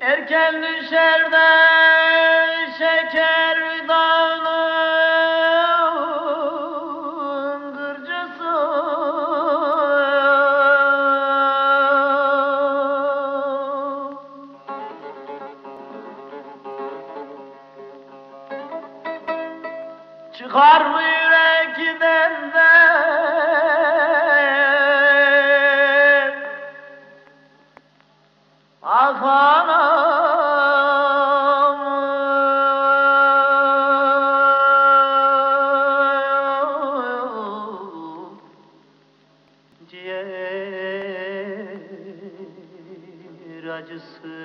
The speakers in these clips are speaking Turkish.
Erken düşer de şeker Çıkar bu yürekten de. Ah acısı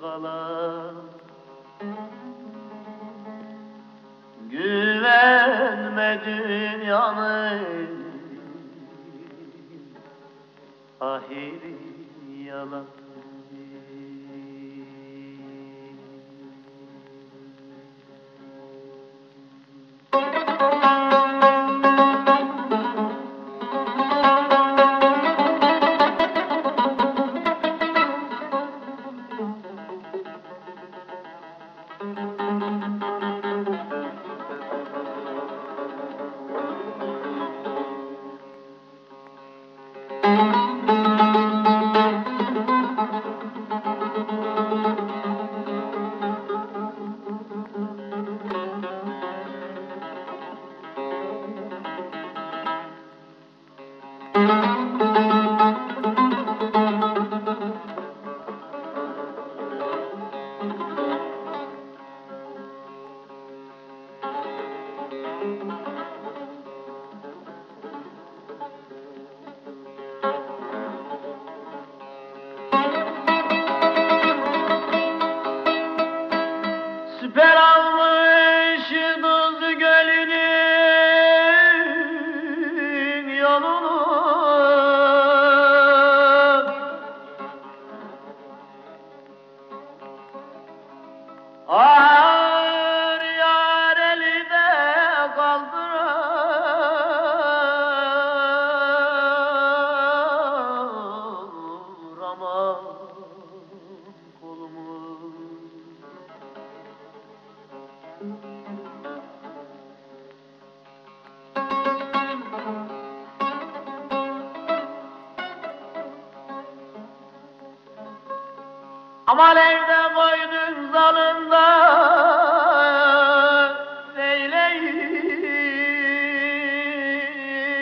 kalan. Güvenme dünyanın ahiri yalan Oh! Aman evde koydun zalında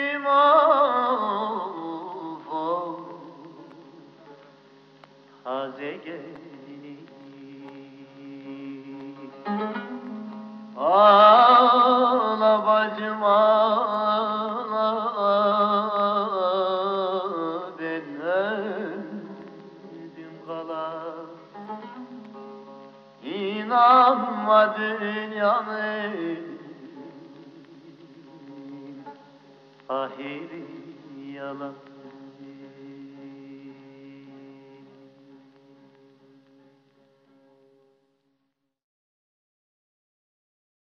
Neyleyim of of. Taze gelin İnanma dünyanın ahiri yalan